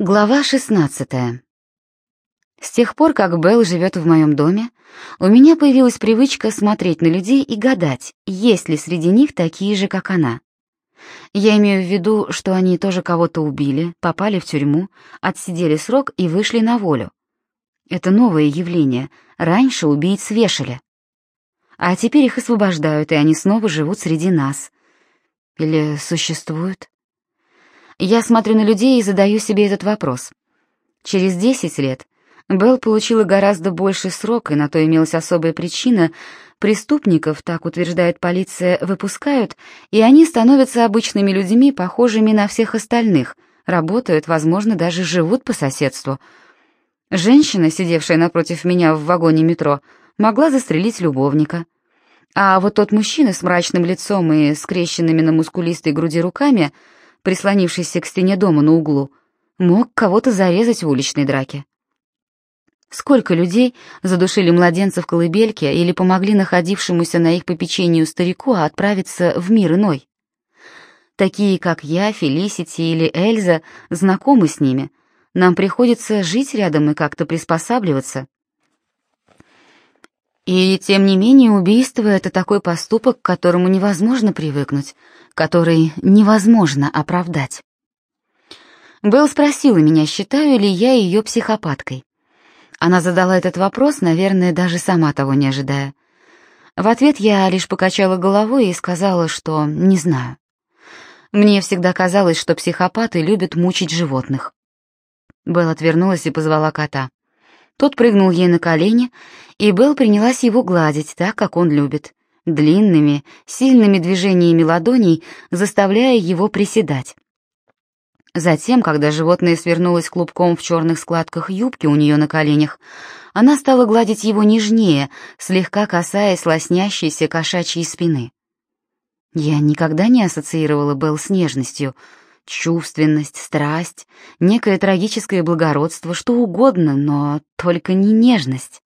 Глава 16. С тех пор, как Белл живет в моем доме, у меня появилась привычка смотреть на людей и гадать, есть ли среди них такие же, как она. Я имею в виду, что они тоже кого-то убили, попали в тюрьму, отсидели срок и вышли на волю. Это новое явление. Раньше убийц вешали. А теперь их освобождают, и они снова живут среди нас. Или существуют? Я смотрю на людей и задаю себе этот вопрос. Через 10 лет Белл получила гораздо больший срок, и на то имелась особая причина. Преступников, так утверждает полиция, выпускают, и они становятся обычными людьми, похожими на всех остальных, работают, возможно, даже живут по соседству. Женщина, сидевшая напротив меня в вагоне метро, могла застрелить любовника. А вот тот мужчина с мрачным лицом и скрещенными на мускулистой груди руками — прислонившийся к стене дома на углу, мог кого-то зарезать в уличной драке. Сколько людей задушили младенца в колыбельке или помогли находившемуся на их попечению старику отправиться в мир иной? Такие, как я, Фелисити или Эльза, знакомы с ними. Нам приходится жить рядом и как-то приспосабливаться. И тем не менее убийство — это такой поступок, к которому невозможно привыкнуть, который невозможно оправдать. Белл спросила меня, считаю ли я ее психопаткой. Она задала этот вопрос, наверное, даже сама того не ожидая. В ответ я лишь покачала головой и сказала, что не знаю. Мне всегда казалось, что психопаты любят мучить животных. Белл отвернулась и позвала кота. Тот прыгнул ей на колени, и Белл принялась его гладить так, как он любит, длинными, сильными движениями ладоней, заставляя его приседать. Затем, когда животное свернулось клубком в черных складках юбки у нее на коленях, она стала гладить его нежнее, слегка касаясь лоснящейся кошачьей спины. Я никогда не ассоциировала Белл с нежностью — чувственность, страсть, некое трагическое благородство, что угодно, но только не нежность.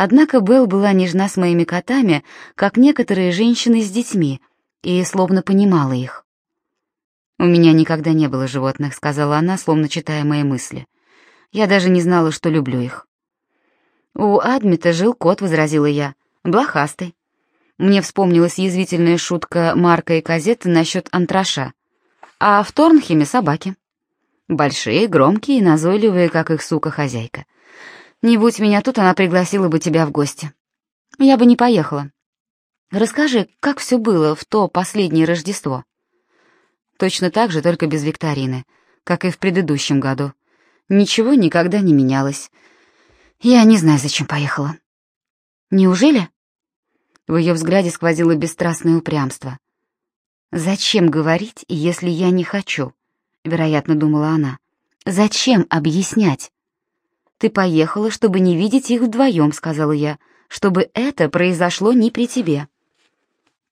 Однако Белл была нежна с моими котами, как некоторые женщины с детьми, и словно понимала их. «У меня никогда не было животных», — сказала она, словно читая мои мысли. «Я даже не знала, что люблю их». «У Адмита жил кот», — возразила я, — «блохастый». Мне вспомнилась язвительная шутка Марка и Казетты насчет антраша а в Торнхеме собаки. Большие, громкие и назойливые, как их сука-хозяйка. Не будь меня тут, она пригласила бы тебя в гости. Я бы не поехала. Расскажи, как все было в то последнее Рождество? Точно так же, только без викторины, как и в предыдущем году. Ничего никогда не менялось. Я не знаю, зачем поехала. Неужели? В ее взгляде сквозило бесстрастное упрямство. «Зачем говорить, если я не хочу?» — вероятно, думала она. «Зачем объяснять?» «Ты поехала, чтобы не видеть их вдвоем», — сказала я, «чтобы это произошло не при тебе».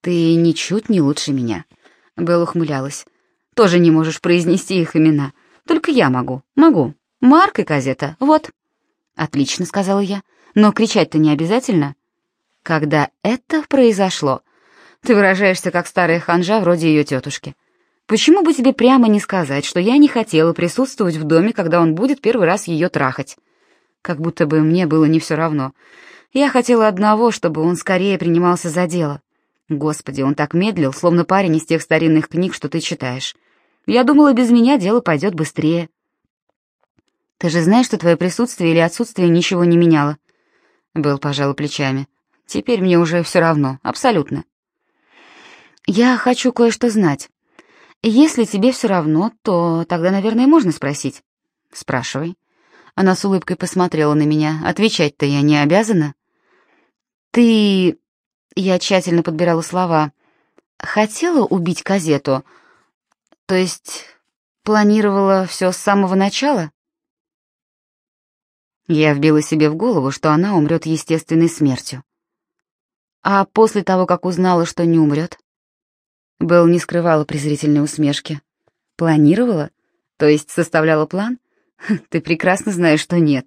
«Ты ничуть не лучше меня», — Белла ухмылялась. «Тоже не можешь произнести их имена. Только я могу. Могу. Марк и Казета. Вот». «Отлично», — сказала я. «Но кричать-то не обязательно». «Когда это произошло», ты выражаешься как старая ханжа вроде ее тетушки. Почему бы тебе прямо не сказать, что я не хотела присутствовать в доме, когда он будет первый раз ее трахать? Как будто бы мне было не все равно. Я хотела одного, чтобы он скорее принимался за дело. Господи, он так медлил, словно парень из тех старинных книг, что ты читаешь. Я думала, без меня дело пойдет быстрее. Ты же знаешь, что твое присутствие или отсутствие ничего не меняло. Был, пожалуй, плечами. Теперь мне уже все равно, абсолютно. «Я хочу кое-что знать. Если тебе все равно, то тогда, наверное, можно спросить». «Спрашивай». Она с улыбкой посмотрела на меня. «Отвечать-то я не обязана». «Ты...» Я тщательно подбирала слова. «Хотела убить Казету? То есть планировала все с самого начала?» Я вбила себе в голову, что она умрет естественной смертью. А после того, как узнала, что не умрет, Белл не скрывала презрительной усмешки. Планировала? То есть составляла план? Ты прекрасно знаешь, что нет.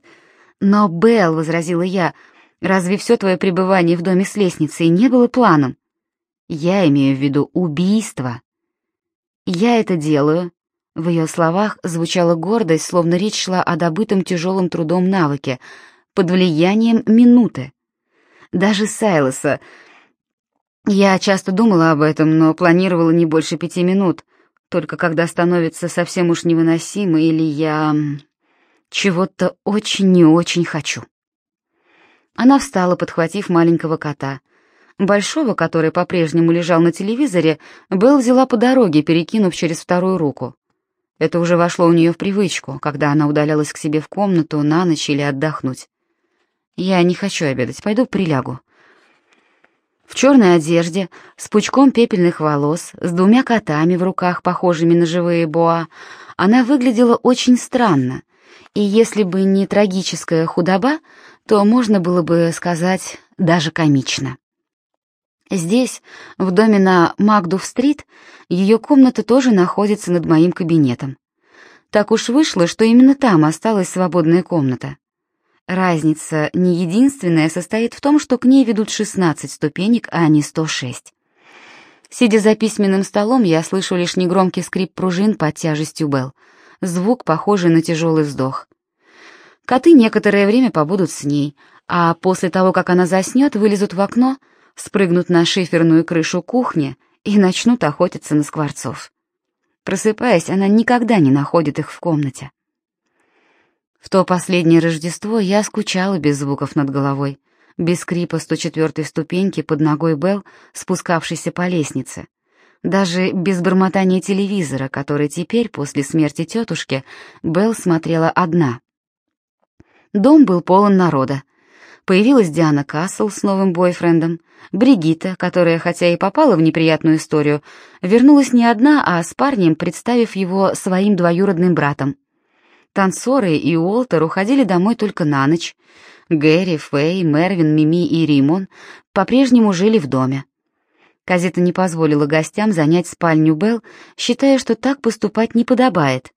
Но, Белл, — возразила я, — разве все твое пребывание в доме с лестницей не было планом? Я имею в виду убийство. Я это делаю, В ее словах звучала гордость, словно речь шла о добытом тяжелым трудом навыке, под влиянием минуты. Даже Сайлоса... Я часто думала об этом, но планировала не больше пяти минут, только когда становится совсем уж невыносимо или я чего-то очень не очень хочу. Она встала, подхватив маленького кота. Большого, который по-прежнему лежал на телевизоре, Белл взяла по дороге, перекинув через вторую руку. Это уже вошло у нее в привычку, когда она удалялась к себе в комнату на ночь или отдохнуть. «Я не хочу обедать, пойду прилягу». В черной одежде, с пучком пепельных волос, с двумя котами в руках, похожими на живые боа, она выглядела очень странно, и если бы не трагическая худоба, то можно было бы сказать даже комично. Здесь, в доме на Макдув-стрит, ее комната тоже находится над моим кабинетом. Так уж вышло, что именно там осталась свободная комната. Разница не единственная состоит в том, что к ней ведут 16 ступенек, а не 106. Сидя за письменным столом, я слышу лишь негромкий скрип пружин под тяжестью Белл, звук, похожий на тяжелый вздох. Коты некоторое время побудут с ней, а после того, как она заснет, вылезут в окно, спрыгнут на шиферную крышу кухни и начнут охотиться на скворцов. Просыпаясь, она никогда не находит их в комнате. В то последнее Рождество я скучала без звуков над головой, без скрипа 104-й ступеньки под ногой Белл, спускавшейся по лестнице, даже без бормотания телевизора, который теперь, после смерти тетушки, Белл смотрела одна. Дом был полон народа. Появилась Диана Кассел с новым бойфрендом, Бригита, которая, хотя и попала в неприятную историю, вернулась не одна, а с парнем, представив его своим двоюродным братом. Танцоры и Уолтер уходили домой только на ночь. Гэри, Фэй, Мервин, Мими и Римон по-прежнему жили в доме. Казета не позволила гостям занять спальню Белл, считая, что так поступать не подобает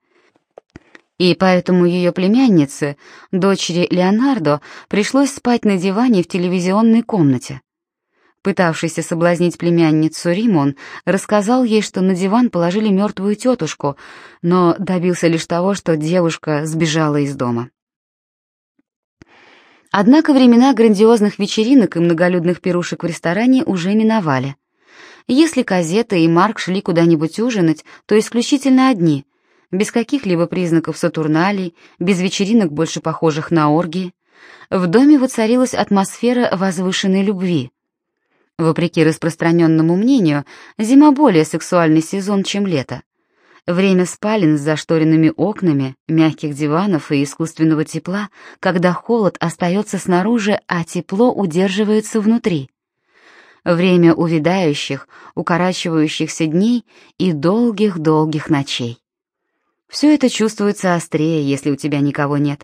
и поэтому ее племяннице, дочери Леонардо, пришлось спать на диване в телевизионной комнате. Пытавшийся соблазнить племянницу Римон рассказал ей, что на диван положили мертвую тетушку, но добился лишь того, что девушка сбежала из дома. Однако времена грандиозных вечеринок и многолюдных пирушек в ресторане уже миновали. Если Казета и Марк шли куда-нибудь ужинать, то исключительно одни, без каких-либо признаков сатурналей, без вечеринок, больше похожих на оргии. В доме воцарилась атмосфера возвышенной любви. Вопреки распространенному мнению, зима более сексуальный сезон, чем лето. Время спален с зашторенными окнами, мягких диванов и искусственного тепла, когда холод остается снаружи, а тепло удерживается внутри. Время увядающих, укорачивающихся дней и долгих-долгих ночей. Все это чувствуется острее, если у тебя никого нет.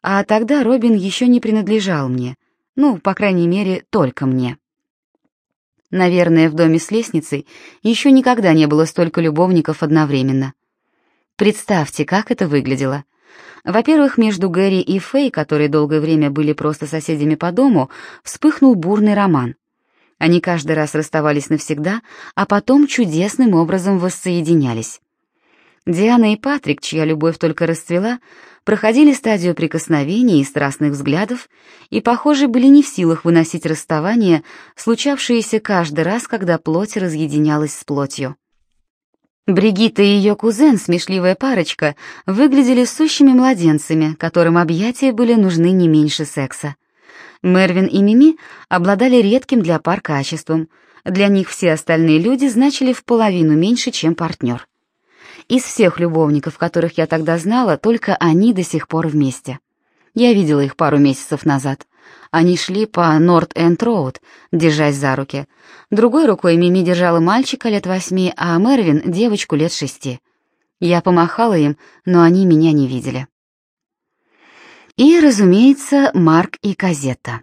А тогда Робин еще не принадлежал мне. Ну, по крайней мере, только мне. Наверное, в доме с лестницей еще никогда не было столько любовников одновременно. Представьте, как это выглядело. Во-первых, между Гэри и Фэй, которые долгое время были просто соседями по дому, вспыхнул бурный роман. Они каждый раз расставались навсегда, а потом чудесным образом воссоединялись. Диана и Патрик, чья любовь только расцвела, проходили стадию прикосновений и страстных взглядов и, похоже, были не в силах выносить расставание, случавшееся каждый раз, когда плоть разъединялась с плотью. Бригитта и ее кузен, смешливая парочка, выглядели сущими младенцами, которым объятия были нужны не меньше секса. Мервин и Мими обладали редким для пар качеством. Для них все остальные люди значили в половину меньше, чем партнер. Из всех любовников, которых я тогда знала, только они до сих пор вместе. Я видела их пару месяцев назад. Они шли по Норт-Энд-Роуд, держась за руки. Другой рукой Мими держала мальчика лет восьми, а Мервин — девочку лет шести. Я помахала им, но они меня не видели. И, разумеется, Марк и Казетта.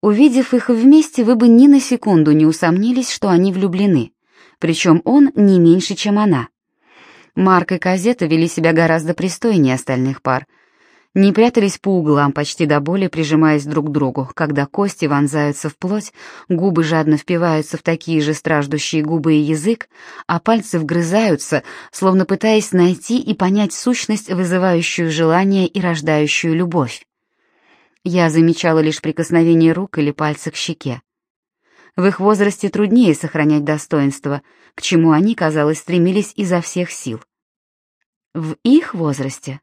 Увидев их вместе, вы бы ни на секунду не усомнились, что они влюблены. Причем он не меньше, чем она. Марк и Казета вели себя гораздо пристойнее остальных пар. не прятались по углам, почти до боли прижимаясь друг к другу, когда кости вонзаются в плоть, губы жадно впиваются в такие же страждущие губы и язык, а пальцы вгрызаются, словно пытаясь найти и понять сущность, вызывающую желание и рождающую любовь. Я замечала лишь прикосновение рук или пальца к щеке. В их возрасте труднее сохранять достоинство, к чему они, казалось, стремились изо всех сил. В их возрасте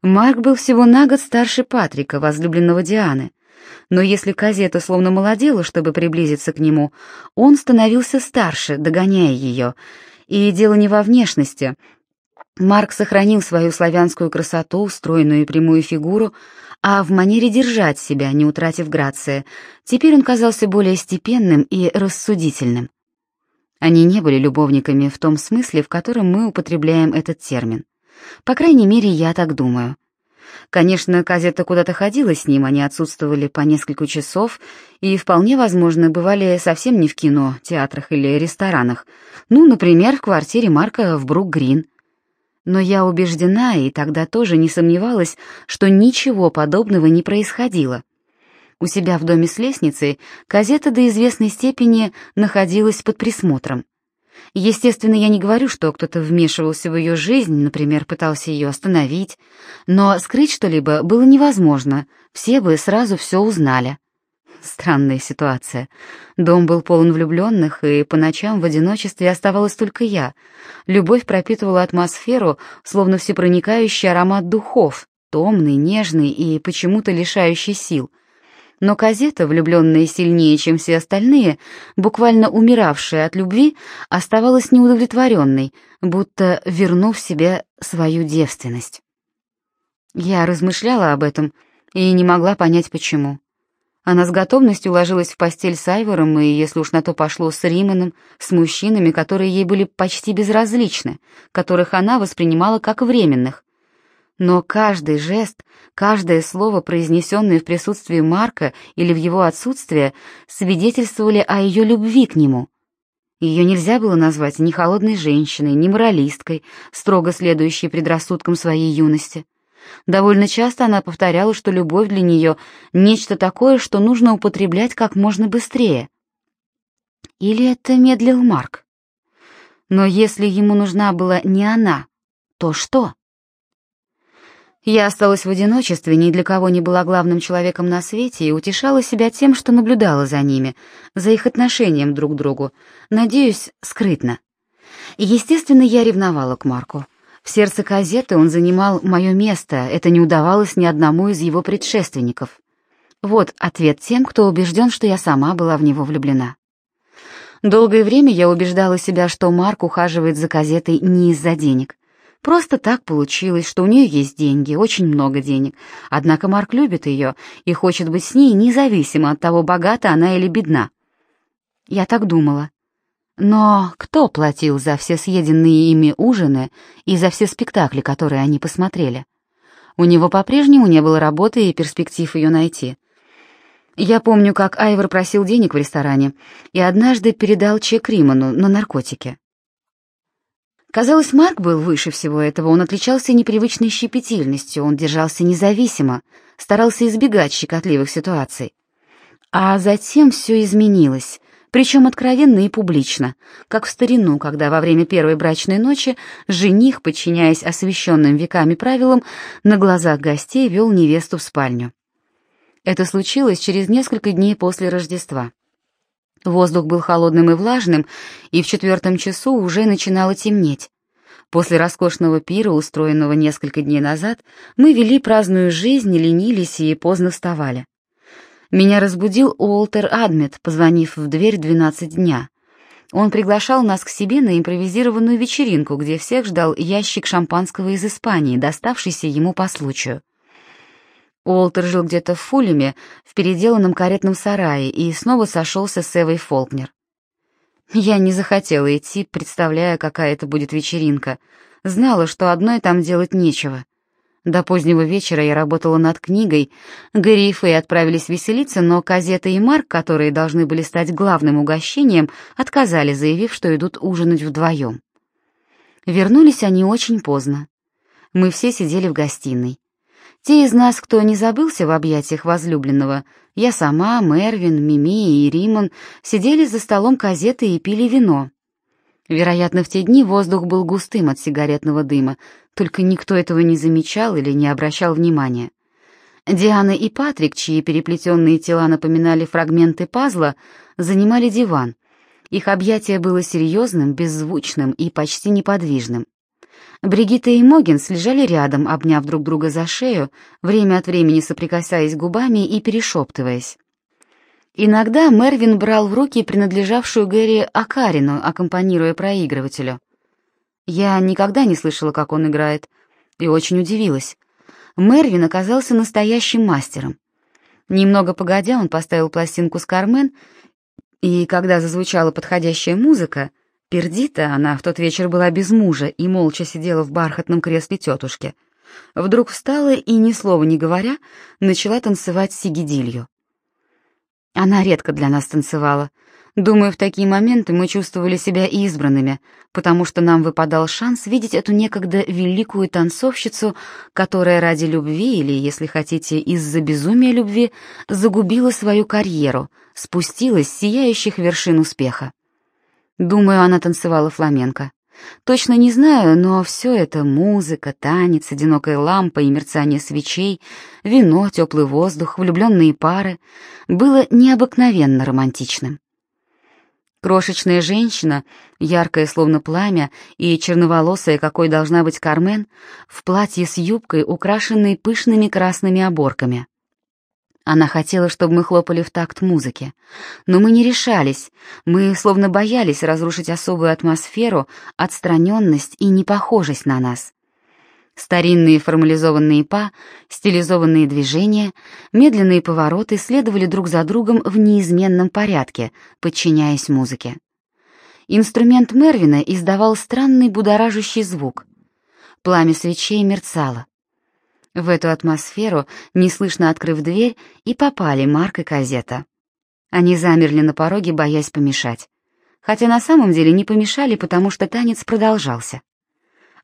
Марк был всего на год старше Патрика, возлюбленного Дианы. Но если Казета словно молодела, чтобы приблизиться к нему, он становился старше, догоняя ее. И дело не во внешности. Марк сохранил свою славянскую красоту, стройную и прямую фигуру, а в манере держать себя, не утратив грации. Теперь он казался более степенным и рассудительным. Они не были любовниками в том смысле, в котором мы употребляем этот термин. По крайней мере, я так думаю. Конечно, Казета куда-то ходила с ним, они отсутствовали по несколько часов и, вполне возможно, бывали совсем не в кино, театрах или ресторанах. Ну, например, в квартире Марка в Брук-Грин. Но я убеждена, и тогда тоже не сомневалась, что ничего подобного не происходило. У себя в доме с лестницей Казета до известной степени находилась под присмотром. Естественно, я не говорю, что кто-то вмешивался в ее жизнь, например, пытался ее остановить, но скрыть что-либо было невозможно, все бы сразу все узнали. Странная ситуация. Дом был полон влюбленных, и по ночам в одиночестве оставалась только я. Любовь пропитывала атмосферу, словно всепроникающий аромат духов, томный, нежный и почему-то лишающий сил — но Казета, влюбленная сильнее, чем все остальные, буквально умиравшая от любви, оставалась неудовлетворенной, будто вернув себе свою девственность. Я размышляла об этом и не могла понять, почему. Она с готовностью ложилась в постель с Айвором, и, если уж на то пошло, с Риманом, с мужчинами, которые ей были почти безразличны, которых она воспринимала как временных, но каждый жест, каждое слово, произнесенное в присутствии Марка или в его отсутствие, свидетельствовали о ее любви к нему. Ее нельзя было назвать ни холодной женщиной, ни моралисткой, строго следующей предрассудкам своей юности. Довольно часто она повторяла, что любовь для нее — нечто такое, что нужно употреблять как можно быстрее. Или это медлил Марк? Но если ему нужна была не она, то что? Я осталась в одиночестве, ни для кого не была главным человеком на свете и утешала себя тем, что наблюдала за ними, за их отношением друг к другу, надеюсь, скрытно. Естественно, я ревновала к Марку. В сердце газеты он занимал мое место, это не удавалось ни одному из его предшественников. Вот ответ тем, кто убежден, что я сама была в него влюблена. Долгое время я убеждала себя, что Марк ухаживает за газетой не из-за денег. Просто так получилось, что у нее есть деньги, очень много денег. Однако Марк любит ее и хочет быть с ней независимо от того, богата она или бедна. Я так думала. Но кто платил за все съеденные ими ужины и за все спектакли, которые они посмотрели? У него по-прежнему не было работы и перспектив ее найти. Я помню, как Айвор просил денег в ресторане и однажды передал чек Риману на наркотики. Казалось, Марк был выше всего этого, он отличался непривычной щепетильностью, он держался независимо, старался избегать щекотливых ситуаций. А затем все изменилось, причем откровенно и публично, как в старину, когда во время первой брачной ночи жених, подчиняясь освященным веками правилам, на глазах гостей вел невесту в спальню. Это случилось через несколько дней после Рождества. Воздух был холодным и влажным, и в четвертом часу уже начинало темнеть. После роскошного пира, устроенного несколько дней назад, мы вели праздную жизнь, ленились и поздно вставали. Меня разбудил Уолтер Адмет, позвонив в дверь в 12 дня. Он приглашал нас к себе на импровизированную вечеринку, где всех ждал ящик шампанского из Испании, доставшийся ему по случаю. Уолтер жил где-то в Фулеме, в переделанном каретном сарае, и снова сошелся с Эвой Фолкнер. Я не захотела идти, представляя, какая это будет вечеринка. Знала, что одной там делать нечего. До позднего вечера я работала над книгой. Гэри и Фэй отправились веселиться, но Казета и Марк, которые должны были стать главным угощением, отказали, заявив, что идут ужинать вдвоем. Вернулись они очень поздно. Мы все сидели в гостиной. Те из нас, кто не забылся в объятиях возлюбленного, я сама, Мервин, Мими и Римон, сидели за столом казеты и пили вино. Вероятно, в те дни воздух был густым от сигаретного дыма, только никто этого не замечал или не обращал внимания. Диана и Патрик, чьи переплетенные тела напоминали фрагменты пазла, занимали диван. Их объятие было серьезным, беззвучным и почти неподвижным. Бригитта и Могинс лежали рядом, обняв друг друга за шею, время от времени соприкасаясь губами и перешептываясь. Иногда Мервин брал в руки принадлежавшую Гэри Акарину, аккомпанируя проигрывателю. Я никогда не слышала, как он играет, и очень удивилась. Мервин оказался настоящим мастером. Немного погодя, он поставил пластинку с Кармен, и когда зазвучала подходящая музыка, Пердита, она в тот вечер была без мужа и молча сидела в бархатном кресле тетушки, вдруг встала и, ни слова не говоря, начала танцевать сигидилью. Она редко для нас танцевала. Думаю, в такие моменты мы чувствовали себя избранными, потому что нам выпадал шанс видеть эту некогда великую танцовщицу, которая ради любви или, если хотите, из-за безумия любви, загубила свою карьеру, спустилась с сияющих вершин успеха. Думаю, она танцевала фламенко. Точно не знаю, но все это — музыка, танец, одинокая лампа и мерцание свечей, вино, теплый воздух, влюбленные пары — было необыкновенно романтичным. Крошечная женщина, яркая словно пламя и черноволосая, какой должна быть Кармен, в платье с юбкой, украшенной пышными красными оборками. Она хотела, чтобы мы хлопали в такт музыке. Но мы не решались, мы словно боялись разрушить особую атмосферу, отстраненность и непохожесть на нас. Старинные формализованные па, стилизованные движения, медленные повороты следовали друг за другом в неизменном порядке, подчиняясь музыке. Инструмент Мервина издавал странный будоражащий звук. Пламя свечей мерцало. В эту атмосферу, неслышно открыв дверь, и попали Марк и Казета. Они замерли на пороге, боясь помешать. Хотя на самом деле не помешали, потому что танец продолжался.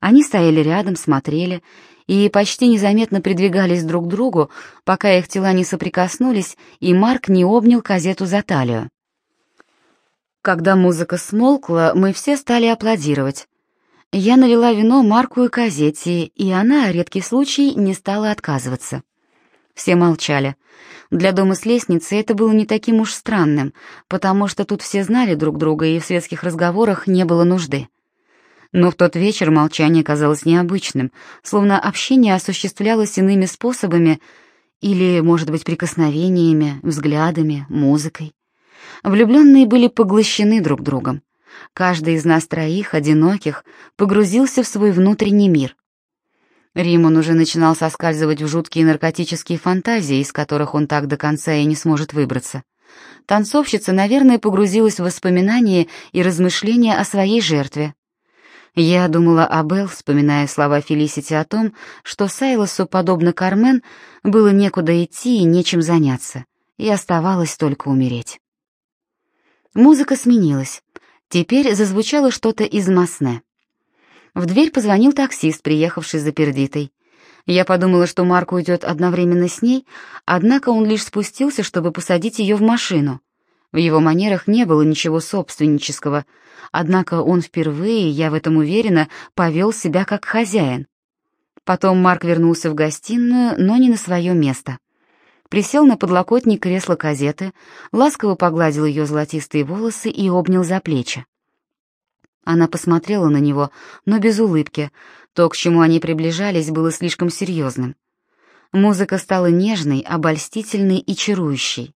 Они стояли рядом, смотрели и почти незаметно придвигались друг к другу, пока их тела не соприкоснулись, и Марк не обнял Казету за талию. Когда музыка смолкла, мы все стали аплодировать. Я налила вино Марку и Казете, и она, редкий случай, не стала отказываться. Все молчали. Для дома с лестницы это было не таким уж странным, потому что тут все знали друг друга, и в светских разговорах не было нужды. Но в тот вечер молчание казалось необычным, словно общение осуществлялось иными способами или, может быть, прикосновениями, взглядами, музыкой. Влюбленные были поглощены друг другом. Каждый из нас троих, одиноких, погрузился в свой внутренний мир. Римон уже начинал соскальзывать в жуткие наркотические фантазии, из которых он так до конца и не сможет выбраться. Танцовщица, наверное, погрузилась в воспоминания и размышления о своей жертве. Я думала о Белл, вспоминая слова Фелисити о том, что Сайлосу, подобно Кармен, было некуда идти и нечем заняться, и оставалось только умереть. Музыка сменилась. Теперь зазвучало что-то из Масне. В дверь позвонил таксист, приехавший за Пердитой. Я подумала, что Марк уйдет одновременно с ней, однако он лишь спустился, чтобы посадить ее в машину. В его манерах не было ничего собственнического, однако он впервые, я в этом уверена, повел себя как хозяин. Потом Марк вернулся в гостиную, но не на свое место присел на подлокотник кресла казеты, ласково погладил ее золотистые волосы и обнял за плечи. Она посмотрела на него, но без улыбки. То, к чему они приближались, было слишком серьезным. Музыка стала нежной, обольстительной и чарующей.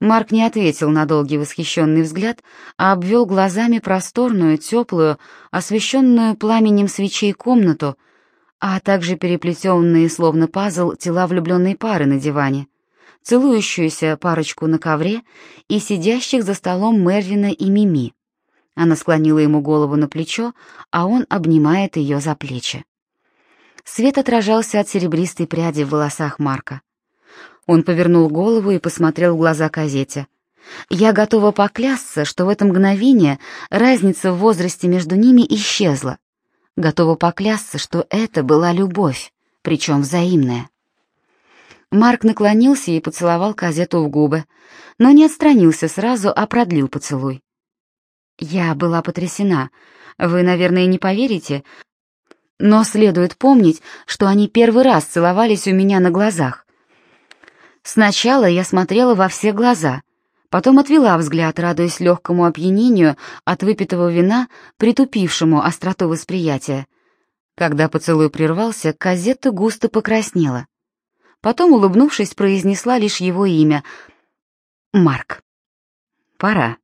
Марк не ответил на долгий восхищенный взгляд, а обвел глазами просторную, теплую, освещенную пламенем свечей комнату — а также переплетенные, словно пазл, тела влюбленной пары на диване, целующуюся парочку на ковре и сидящих за столом Мервина и Мими. Она склонила ему голову на плечо, а он обнимает ее за плечи. Свет отражался от серебристой пряди в волосах Марка. Он повернул голову и посмотрел в глаза Казете. Я готова поклясться, что в это мгновение разница в возрасте между ними исчезла. Готова поклясться, что это была любовь, причем взаимное. Марк наклонился и поцеловал Казету в губы, но не отстранился сразу, а продлил поцелуй. Я была потрясена. Вы, наверное, не поверите, но следует помнить, что они первый раз целовались у меня на глазах. Сначала я смотрела во все глаза, потом отвела взгляд, радуясь легкому опьянению от выпитого вина, притупившему остроту восприятия. Когда поцелуй прервался, Казетта густо покраснела. Потом, улыбнувшись, произнесла лишь его имя — Марк. «Пора».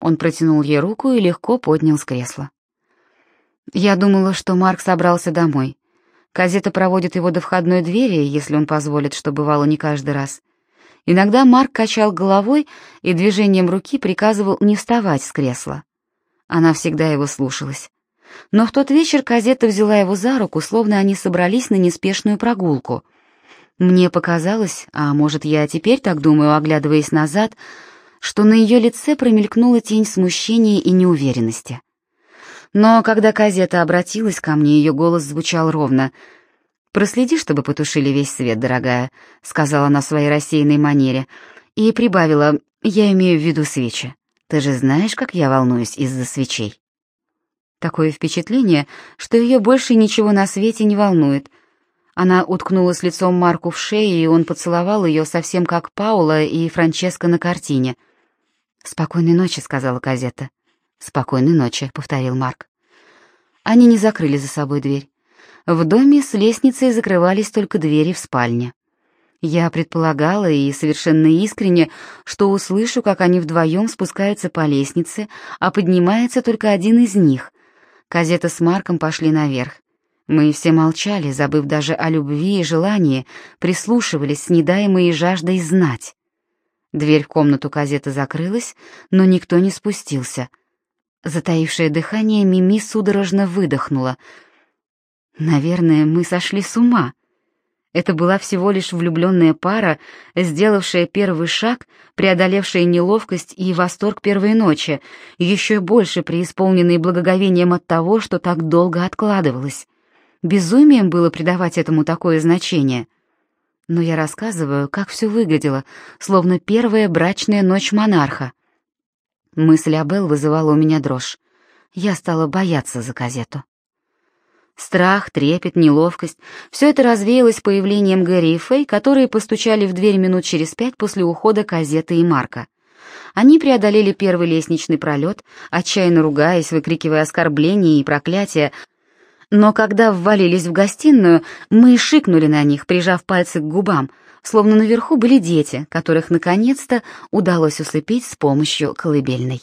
Он протянул ей руку и легко поднял с кресла. Я думала, что Марк собрался домой. Казета проводит его до входной двери, если он позволит, что бывало не каждый раз. Иногда Марк качал головой и движением руки приказывал не вставать с кресла. Она всегда его слушалась. Но в тот вечер Казета взяла его за руку, словно они собрались на неспешную прогулку — мне показалось, а может, я теперь так думаю, оглядываясь назад, что на ее лице промелькнула тень смущения и неуверенности. Но когда Казета обратилась ко мне, ее голос звучал ровно. «Проследи, чтобы потушили весь свет, дорогая», — сказала она своей рассеянной манере, и прибавила, «Я имею в виду свечи. Ты же знаешь, как я волнуюсь из-за свечей». Такое впечатление, что ее больше ничего на свете не волнует — она уткнулась лицом Марку в шею, и он поцеловал ее совсем как Паула и Франческо на картине. «Спокойной ночи», — сказала Казета. «Спокойной ночи», — повторил Марк. Они не закрыли за собой дверь. В доме с лестницей закрывались только двери в спальне. Я предполагала и совершенно искренне, что услышу, как они вдвоем спускаются по лестнице, а поднимается только один из них. Казета с Марком пошли наверх. Мы все молчали, забыв даже о любви и желании, прислушивались с недаемой жаждой знать. Дверь в комнату казеты закрылась, но никто не спустился. Затаившее дыхание Мими судорожно выдохнула. «Наверное, мы сошли с ума». Это была всего лишь влюбленная пара, сделавшая первый шаг, преодолевшая неловкость и восторг первой ночи, еще больше преисполненные благоговением от того, что так долго откладывалось. Безумием было придавать этому такое значение. Но я рассказываю, как все выглядело, словно первая брачная ночь монарха. Мысль об Эл вызывала у меня дрожь. Я стала бояться за газету. Страх, трепет, неловкость — все это развеялось появлением Гэри и Фэй, которые постучали в дверь минут через пять после ухода газеты и Марка. Они преодолели первый лестничный пролет, отчаянно ругаясь, выкрикивая оскорбления и проклятия, но когда ввалились в гостиную, мы шикнули на них, прижав пальцы к губам, словно наверху были дети, которых наконец-то удалось усыпить с помощью колыбельной.